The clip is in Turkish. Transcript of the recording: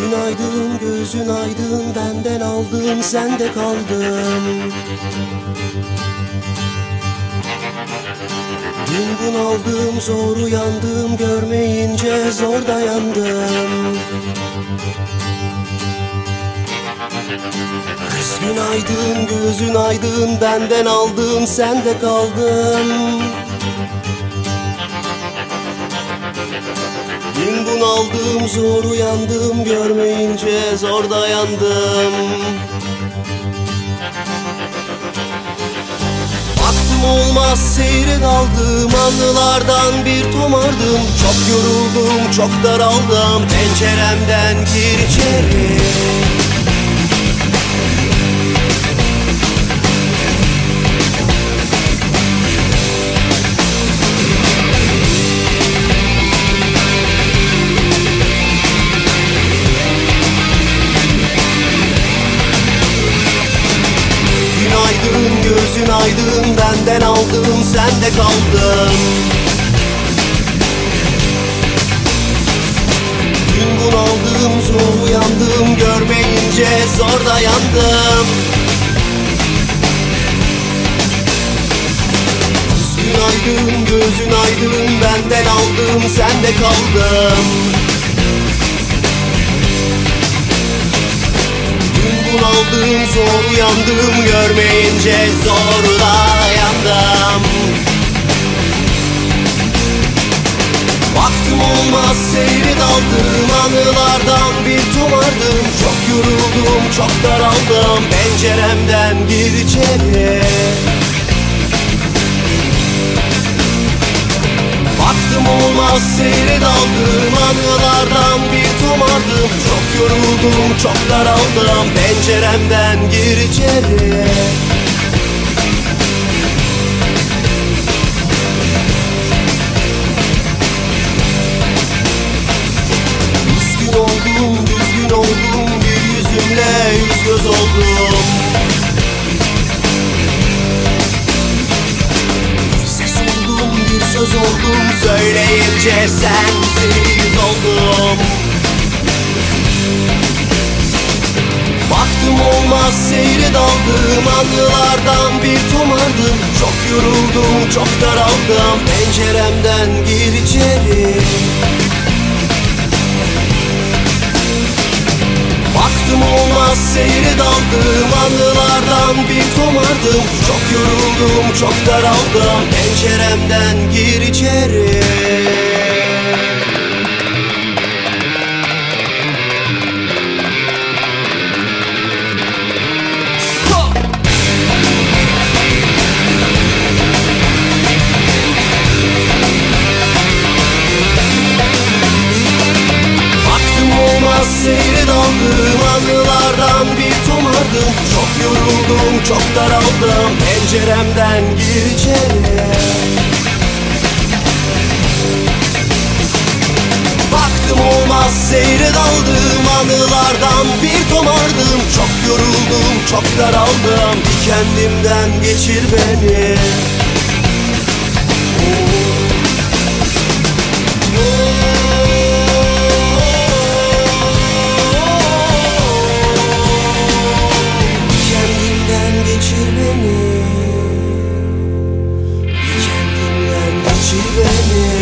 Günaydın gözün aydın benden aldın sende kaldım Dün bunaldım zor uyandım görmeyince zor dayandım Kız günaydın gözün aydın benden aldın sende kaldım. Dün bunaldım zor uyandım görmeyince zor dayandım. Baktım olmaz seyre daldım anılardan bir tomardım. Çok yoruldum çok daraldım penceremden gir içeri sende kaldım Dün bunaldım zor uyandım görmeyince zor dayandım. Günaydın gözün aydın benden aldım sende kaldım Dün bunaldım zor uyandım görmeyince zor dayandım Baktım olmaz seyri daldım anılardan bir tomardım Çok yoruldum çok daraldım penceremden gir içeri. Baktım olmaz seyre daldım Anılardan bir tomardım Çok yoruldum çok daraldım Penceremden gir içeri Söyleyince sensiz oldum. Baktım olmaz seyre daldım Anılardan bir tomardım Çok yoruldum, çok daraldım Penceremden gir içeri. Baktım olmaz seyre daldım Anılardan bir tomardım Çok yoruldum çok daraldım Penceremden gir içeri olmaz seyre daldım Anılardan bir tomardım Çok yoruldum çok daraldım. Penceremden gir içeri. Baktım olmaz seyre daldım. Anılardan bir tomardım. Çok yoruldum çok daraldım. Bir kendimden geçir beni. Kendimden Even